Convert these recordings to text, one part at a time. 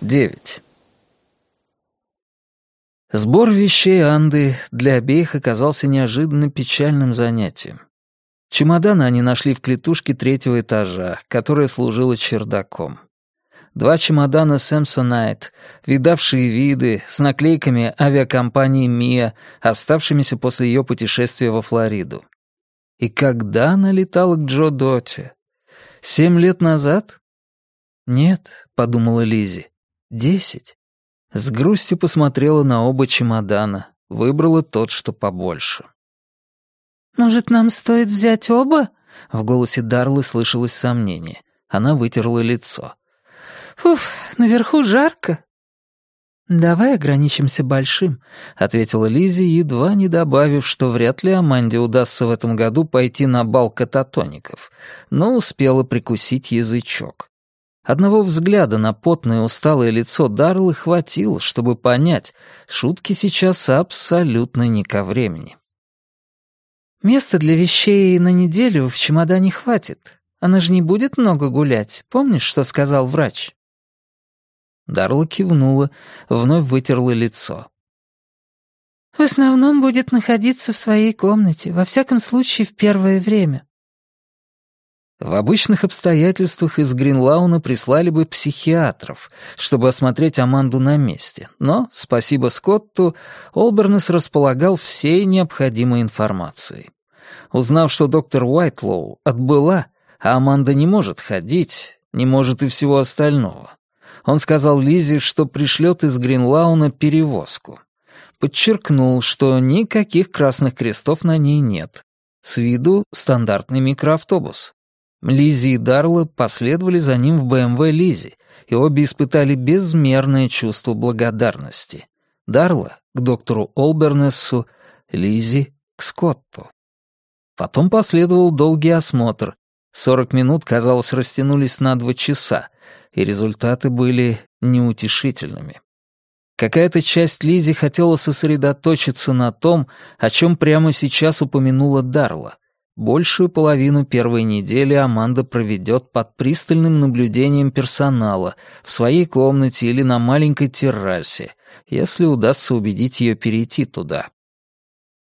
9. Сбор вещей Анды для обеих оказался неожиданно печальным занятием. Чемоданы они нашли в клетушке третьего этажа, которая служила чердаком. Два чемодана Samsonite, видавшие виды, с наклейками авиакомпании «Мия», оставшимися после ее путешествия во Флориду. И когда она летала к Джо Доте? Семь лет назад? Нет, подумала Лизи, Десять. С грустью посмотрела на оба чемодана, выбрала тот, что побольше. «Может, нам стоит взять оба?» В голосе Дарлы слышалось сомнение. Она вытерла лицо. «Уф, наверху жарко». «Давай ограничимся большим», — ответила Лизи, едва не добавив, что вряд ли Аманде удастся в этом году пойти на бал кататоников, но успела прикусить язычок. Одного взгляда на потное усталое лицо Дарлы хватило, чтобы понять, шутки сейчас абсолютно не ко времени. «Места для вещей на неделю в чемодане хватит. Она же не будет много гулять. Помнишь, что сказал врач?» Дарла кивнула, вновь вытерла лицо. «В основном будет находиться в своей комнате, во всяком случае в первое время. В обычных обстоятельствах из Гринлауна прислали бы психиатров, чтобы осмотреть Аманду на месте, но, спасибо Скотту, Олбернес располагал всей необходимой информацией. Узнав, что доктор Уайтлоу отбыла, а Аманда не может ходить, не может и всего остального, он сказал Лизе, что пришлет из Гринлауна перевозку. Подчеркнул, что никаких красных крестов на ней нет. С виду стандартный микроавтобус. Лизи и Дарла последовали за ним в БМВ Лизи, и обе испытали безмерное чувство благодарности. Дарла — к доктору Олбернессу, Лизи — к Скотту. Потом последовал долгий осмотр. Сорок минут, казалось, растянулись на два часа, и результаты были неутешительными. Какая-то часть Лизи хотела сосредоточиться на том, о чем прямо сейчас упомянула Дарла. Большую половину первой недели Аманда проведет под пристальным наблюдением персонала в своей комнате или на маленькой террасе, если удастся убедить ее перейти туда.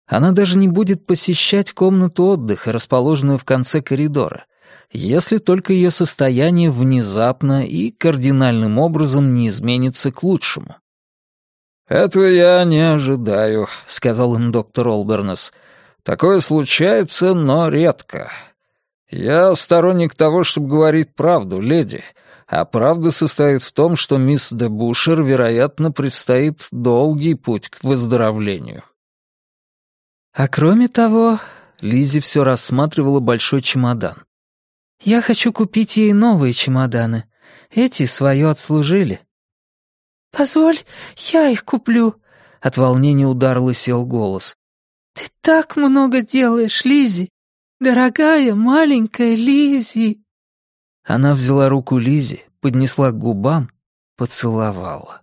Она даже не будет посещать комнату отдыха, расположенную в конце коридора, если только ее состояние внезапно и кардинальным образом не изменится к лучшему. «Этого я не ожидаю», — сказал им доктор Олбернес. Такое случается, но редко. Я сторонник того, чтобы говорить правду, леди, а правда состоит в том, что мисс де Бушер, вероятно, предстоит долгий путь к выздоровлению. А кроме того, Лизи все рассматривала большой чемодан. «Я хочу купить ей новые чемоданы. Эти свое отслужили». «Позволь, я их куплю», — от волнения ударил и сел голос. «Ты так много делаешь, Лизи! Дорогая, маленькая Лизи!» Она взяла руку Лизи, поднесла к губам, поцеловала.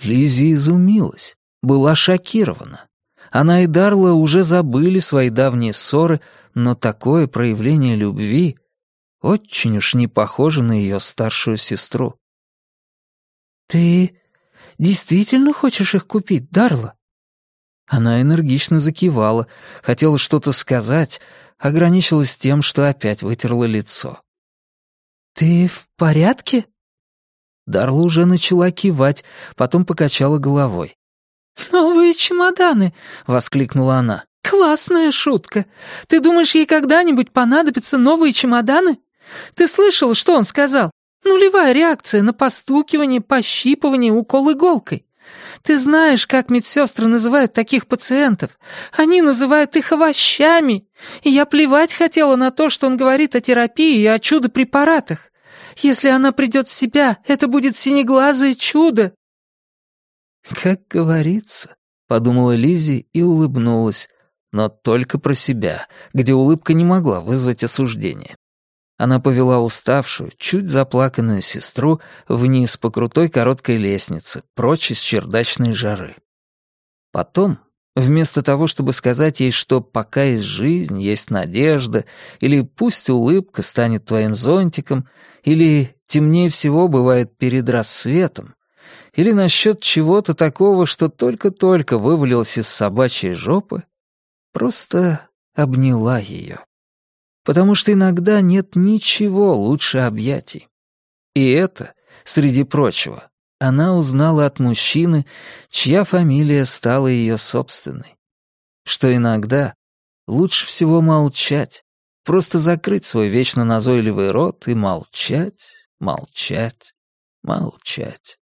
Лизи изумилась, была шокирована. Она и Дарла уже забыли свои давние ссоры, но такое проявление любви очень уж не похоже на ее старшую сестру. «Ты действительно хочешь их купить, Дарла?» Она энергично закивала, хотела что-то сказать, ограничилась тем, что опять вытерла лицо. «Ты в порядке?» Дарла уже начала кивать, потом покачала головой. «Новые чемоданы!» — воскликнула она. «Классная шутка! Ты думаешь, ей когда-нибудь понадобятся новые чемоданы? Ты слышал, что он сказал? Нулевая реакция на постукивание, пощипывание, укол иголкой. Ты знаешь, как медсестры называют таких пациентов? Они называют их овощами. И я плевать хотела на то, что он говорит о терапии и о чудо-препаратах. Если она придет в себя, это будет синеглазое чудо». «Как говорится», — подумала Лизи и улыбнулась, но только про себя, где улыбка не могла вызвать осуждение. Она повела уставшую, чуть заплаканную сестру вниз по крутой короткой лестнице, прочь из чердачной жары. Потом, вместо того, чтобы сказать ей, что пока есть жизнь, есть надежда, или пусть улыбка станет твоим зонтиком, или темнее всего бывает перед рассветом, или насчет чего-то такого, что только-только вывалилось из собачьей жопы, просто обняла ее. Потому что иногда нет ничего лучше объятий. И это, среди прочего, она узнала от мужчины, чья фамилия стала ее собственной. Что иногда лучше всего молчать, просто закрыть свой вечно назойливый рот и молчать, молчать, молчать.